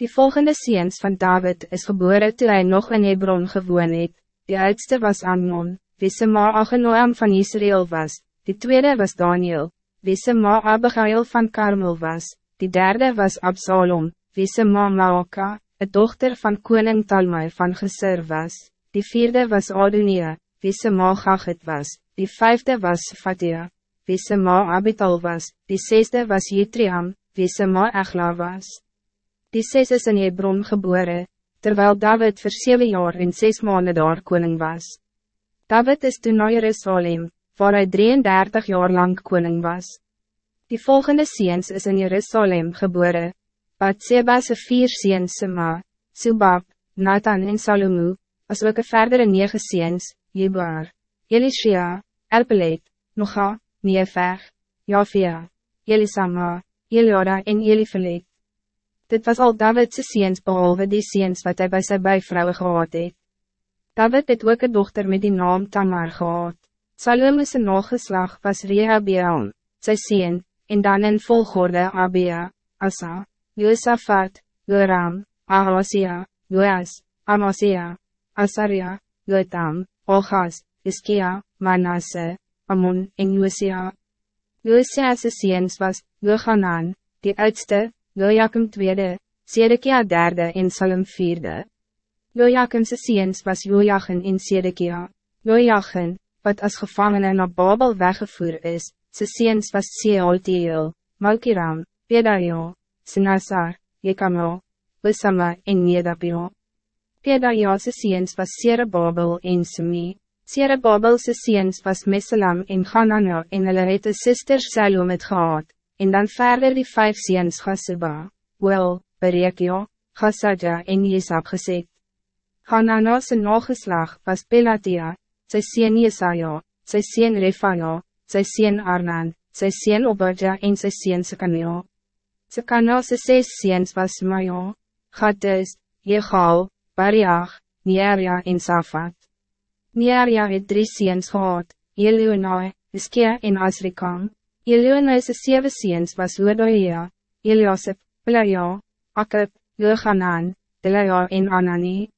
Die volgende seens van David is geboren toen hij nog in Hebron gewoon het. Die oudste was Amnon, wie se ma Agenoam van Israël was. Die tweede was Daniel, wie se ma Abigail van Karmel was. Die derde was Absalom, wie se ma Maoka, een dochter van koning Talmai van Geser was. Die vierde was Adonia, wie se ma Gachit was. Die vijfde was Fatia, wie se ma Abital was. Die zesde was Jitriam, wie se ma Echla was. Die ses is in Hebron geboren, terwijl David voor zeven jaar en zes maanden daar koning was. David is toen naar Jerusalem, waar hij 33 jaar lang koning was. Die volgende seens is in Jerusalem geboren, Bathseba se vier seens Sema, Subab, Nathan en Salomo, as ook een verdere negen seens, Jebaar, Elishia, Elpelet, Noga, Neefeg, Jafia, Elisama, Eliada en Elifelet. Dit was al Davidse seens behalve die seens wat hij bij zijn bijvrouwen gehad het. David het ook een dochter met die naam Tamar gehad. Salomon's nageslag was Rehabeam, sy seen, en dan in volgorde Abia, Asa, Josaphat, Joram, Ahasia, Joas, Amasia, Asaria, Jotam, Ochas, Iskia, Manasse, Amon en Josia. Josia's seens was Johanan, die oudste, Jojakim tweede, Sedekia derde en Salem vierde. Jojakimse seens was Jojachin en Sedekia. Jojachin, wat als gevangene naar Babel weggevoer is, sy seens was Sealtiel, Malkiram, Pedaio, Sinasar, Jekamo, Wissama en Nedapio. Pedaio sy seens was Serebabel en Sumi. Serebabel sy seens was Mesalam en Ganano en hulle het een sister Salom het gehad en dan verder die vijf ziens Gasuba, Wel, Berekio, Gasadja en Jesab gezet. Hanana sy nageslag was Pelatia, sy sien Jesaja, sy sien Refaja, sy sien Arnan, sy sien Obadja en sy sien Sekanio. Sekana sy ses ziens was Maja, Gaddis, Jegal, Bariach, Nieria en Safat. Nieria het drie ziens gehad, Elionai, Iskia en Asrikam. Elionaise sewe seens was Hodoia, Eliasip, Pelaja, Akib, Johanan, Delaja en Anani.